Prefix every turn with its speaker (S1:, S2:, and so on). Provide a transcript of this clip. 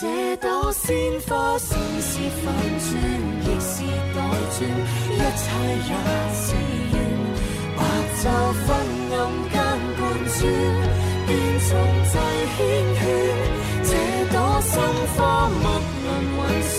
S1: 这朵鲜花，心是
S2: 反
S1: 转，亦是待转，一切也是缘。白昼昏暗间贯穿，
S3: 便
S1: 从制圈圈。这朵心花，莫能运算。